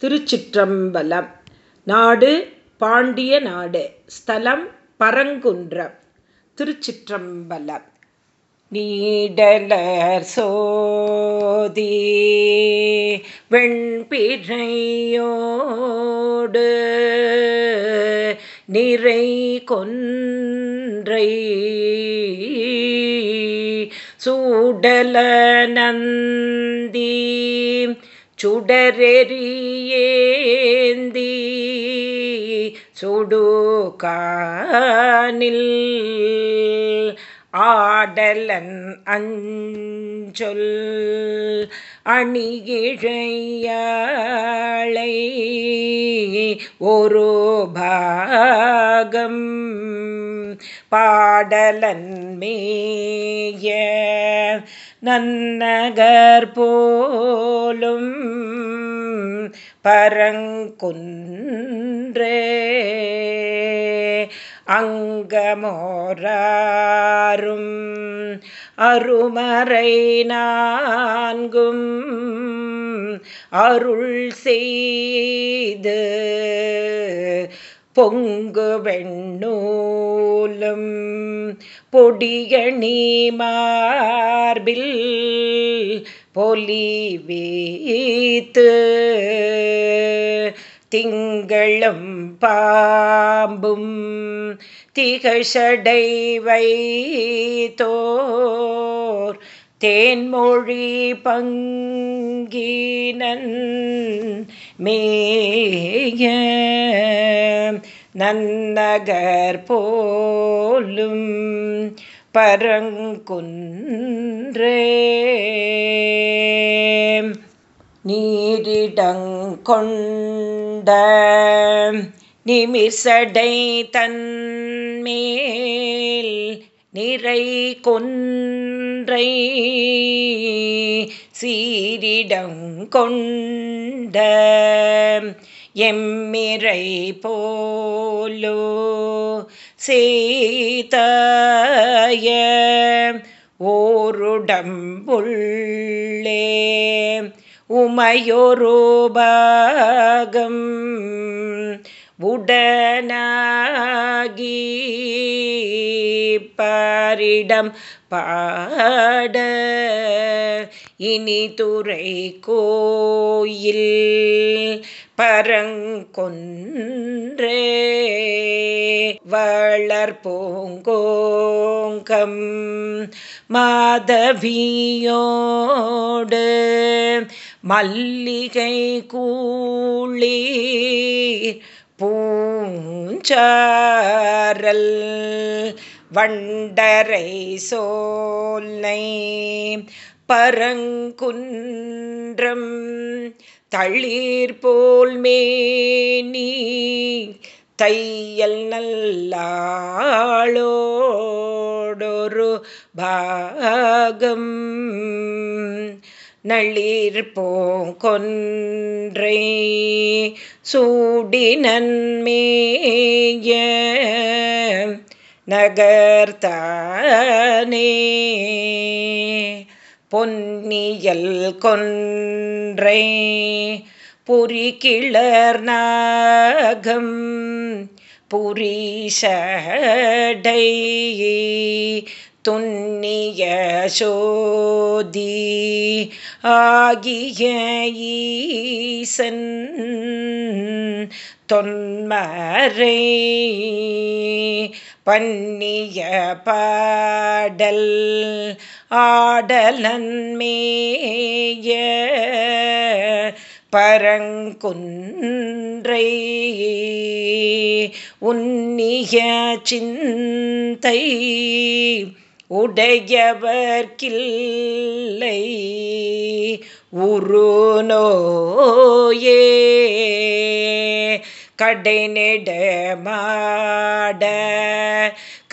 திருச்சிற்றம்பலம். நாடு பாண்டிய நாடு ஸ்தலம் பரங்குன்றம். திருச்சிற்றம்பலம். நீடலர் சோதி வெண்பிழையோடு நிறை கொன்றை சூடல நந்தி சுடரெறியேந்தி சுடுகானில் ஆடலன் அஞ்சொல் அணிகிழையாளை ஒரு பாகம் பாடலன் மேய நன்னகர் போலும் பரங்குன்றே அங்கமோராரும் அருமறை நான்கும் அருள் செய்து பொங்கு வெண்ணூலும் பொடியணி மார்பில் பொலி வீத்து திங்களும் பாம்பும் திகழடை வைத்தோர். தேன்மொழி பங்கினன் மேய நன்னகர் போலும் பரங்குன்றே. நீரிடங்கொண்ட நிமிசடை தன்மேல் நிறை கொன்றை சீரிடம் கொண்ட எம்மிரை போலோ சேதாய ஓருடம்புள்ளே உமையொருபாகம் உடனாகி பாரிடம் பாட இனி துறை கோயில் பரங்கொன்றே வளர்போங்கோங்கம் மாதவியோடு மல்லிகை கூளி பூஞ்சாரல் வண்டரை சோல்லை பரங்குன்றம் தளிர் போல் மேனி தையல் நல்லாளோடொரு பாகம். நளிர் போங்கொன்றை சூடினன்மேய நகர்த்தானே. பொன்னியல் கொன்றை புரி கிளர் நாகம் புரிஷடை துன்னிய சோதி ஆகிய ஈசன் தொன்மறை பன்னிய பாடல் ஆடலன்மேய பரங்குன்றை உன்னிய சிந்தை உடையவர்கில்லை உருநோயே கடைநெடமாட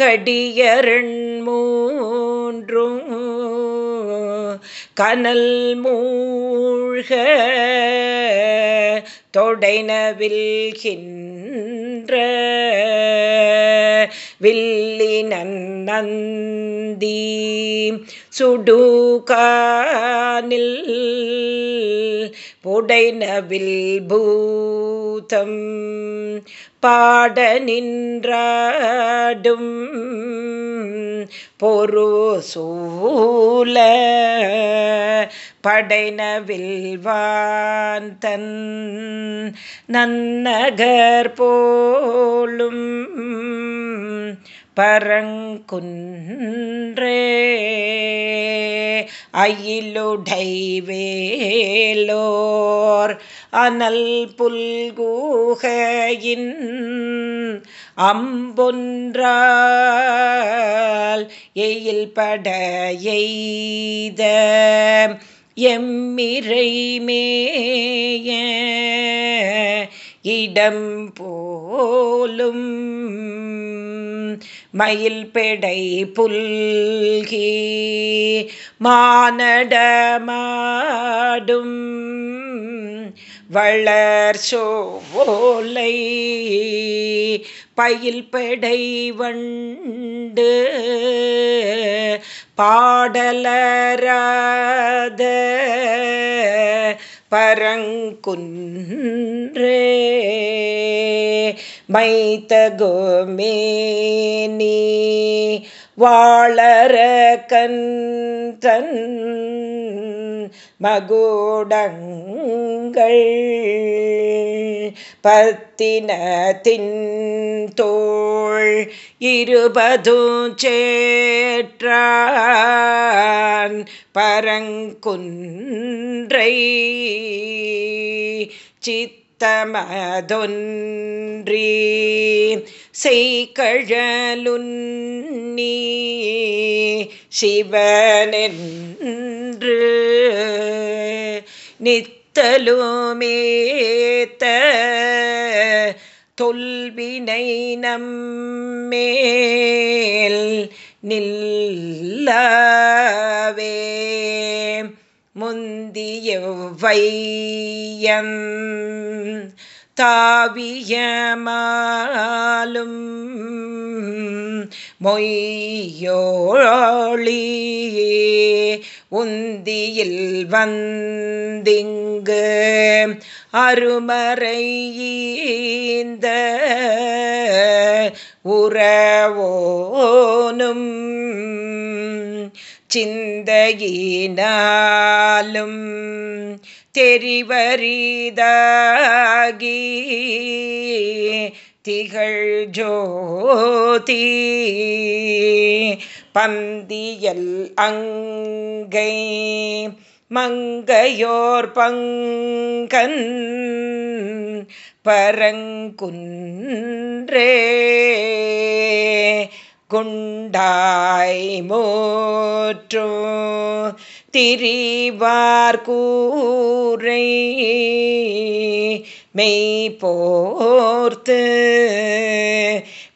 கடியரண் மூன்றும் கனல் மூழ்க. தொடைனவில்கின்ற வில்லி நந்தி சுடுகானில் புடைனவில் பூ பூதம் பாட நின்றாடும் பொரு சூல படைனவில்வாந்தன் நன்னகர் போலும் பரங்குன்றே. அயிலுடைவேலோர் அனல் புல்கூகையின் அம்பொன்றால் எயில் பட எய்த எம்மிரை மேய இடம் போலும் மயில் பெடை புல்கி மானடமாடும் வளர் சோலை பயில் பெடை வண்டு பாடலராத பரங்குன்றே மைத்தகோமேனி வாழற கந்தன் மகுடங்கள். பத்தினத்தின் தோள் இருபதும் சேற்றான் பரங்குன்றை. சித்தமதொன்றி செய்கழலுன்னி சிவனின் நின்று நித்தலுமேத்த தொல்வினை நம்மேல் நில்லவே. முந்தியவையம் தாவியமாலும் மொய்யோழி உந்தியில் வந்திங்கு அருமறையீந்த உறவோனும் சிந்தையினாலும் தெரிவரிதாகி திகழ் ஜோதி. பந்தியல் அங்கை மங்கையோர் பங்கன் பரங்குன்றே. குண்டாய் மோற்றோ திரிவார் கூரை மெய்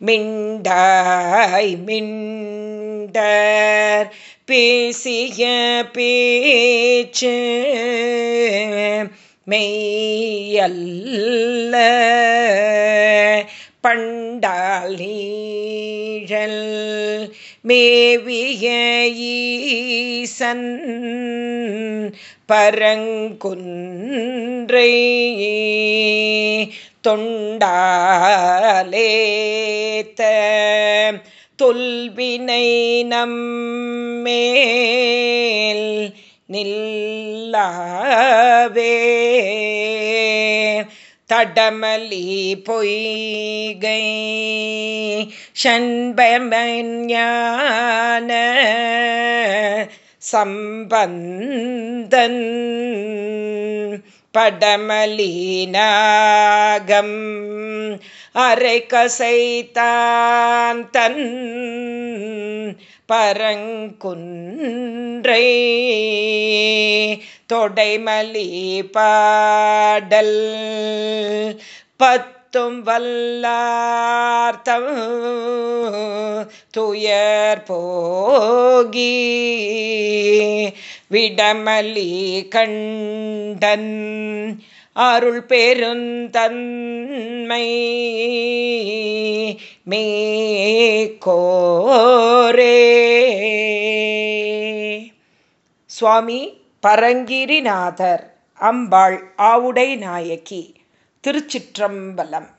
மிண்டாய் மிண்டர் பேசிய பேச்சு மெய்யல்ல பண்டால் நீழல் மேவிய ஈசன் பரங்குன்றை தொண்டாலேத்த தொல்வினை நம்மேல் நில்லாவே தடமலி பொய்கை. ஷண்பமஞான சம்பந்தன் படமலீனாகம் அரை கசைத்தான் தன் பரங்குன்றை தொடைமலி பாடல். பத்தும் வல்லார்த்தம் துயர் போகி. விடமலி கண்டன் அருள் பெருந்தன்மை மேக்கோரே சுவாமி பரங்கிரிநாதர் அம்பாள் ஆவுடை நாயகி திருச்சிற்றம்பலம்.